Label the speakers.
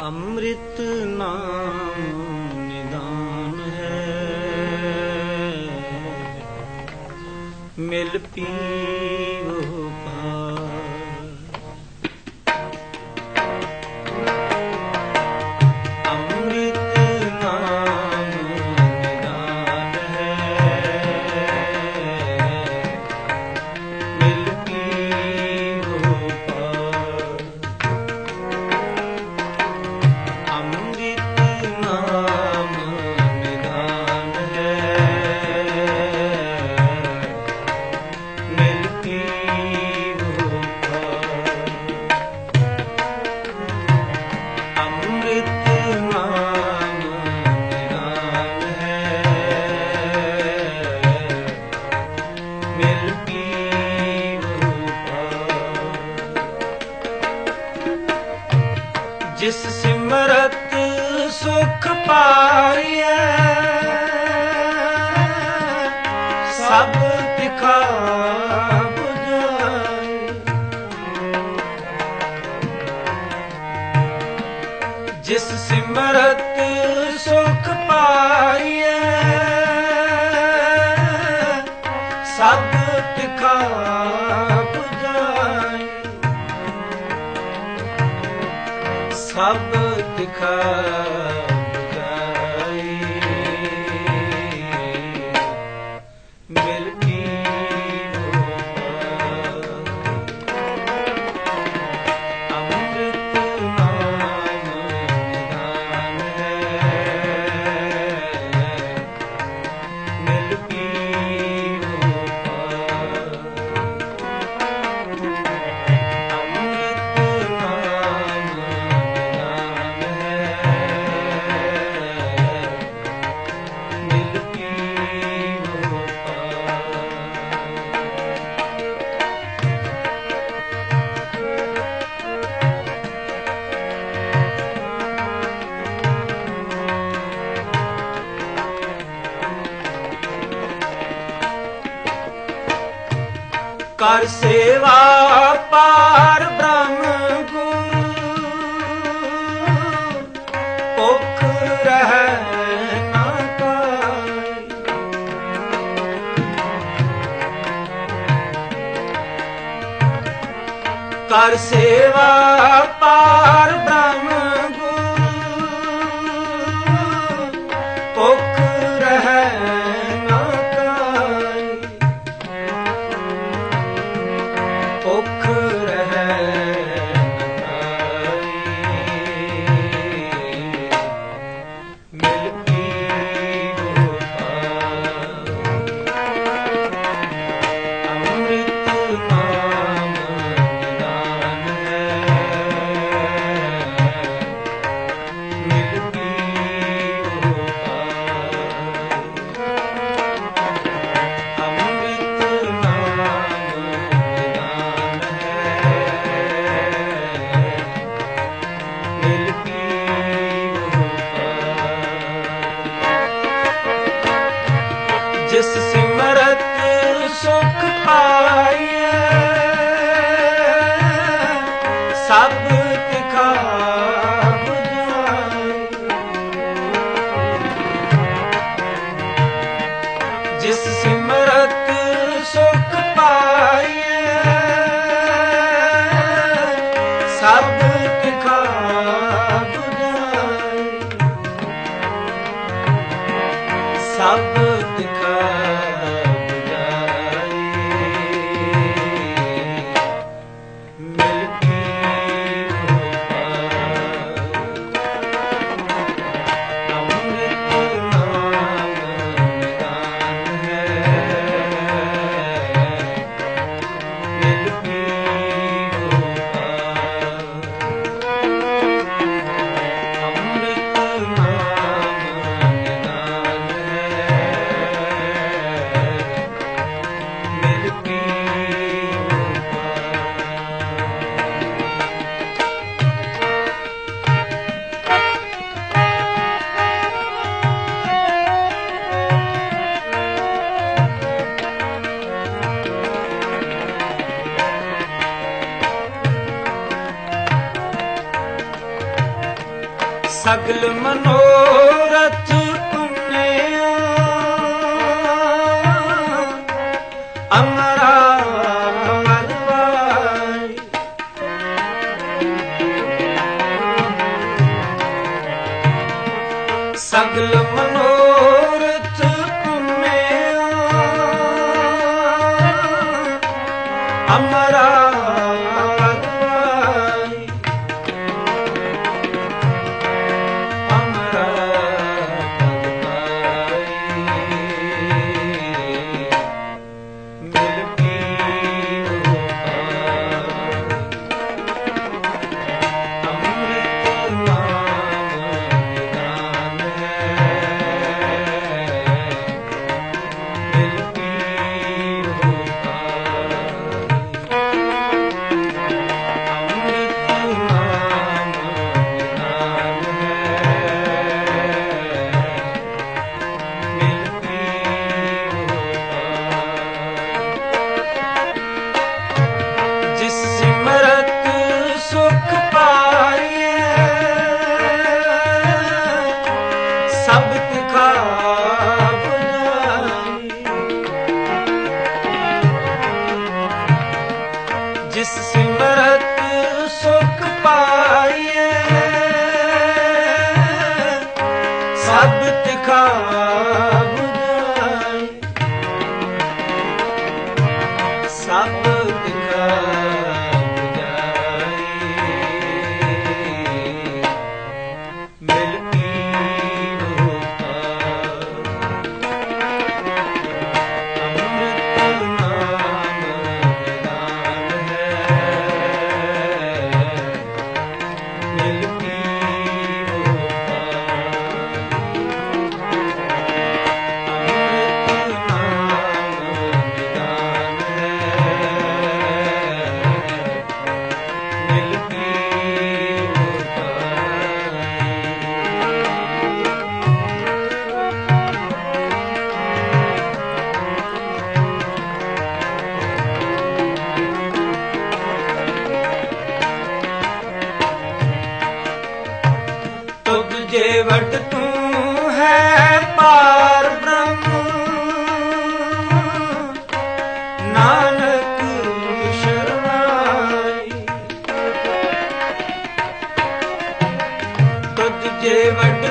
Speaker 1: ਅੰਮ੍ਰਿਤ ਨਾਮ ਨਿਦਾਨ ਹੈ। ਮਿਲ ਪੀਵੋ ਸਭ ਤਿਖਾ 부ਝਾਈ ਜਿਸ ਸਿਮਰਤ ਸੁਖ ਪਾਈਐ ਸਭ ਤਿਖਾ 부ਝਾਈ ਸਭ ਦਿਖਾ ਕਰ ਸੇਵਾ ਪਾਰ ਬ੍ਰਹਮ ਗੁਰੂ। ਭੁਖ ਰਹਿ ਨਾ ਪਾਈ ਕਰ ਸੇਵਾ ਪਾਰ ਬ੍ਰਹਮ ਜਿਸ ਸਿਮਰਤ ਸੁਖ ਪਾਈਐ। ਸਭ ਤਿਖਾ ਜਿਸ ਸਿਮਰਤ ਸਗਲ ਮਨੋਰਥ ਤੁਮਨਿਆ ਅਮਰਾ ਮਨਵਾਈ ਸਗਲ ਮਨੋਰਥ 什？ਕਰਵਟ ਤੂੰ ਹੈ ਪਾਰ ਬ੍ਰਹਮ। ਨਾਨਕ ਸ਼ਰਨਾਈ। ਤੁਧ ਜੇ ਵਟ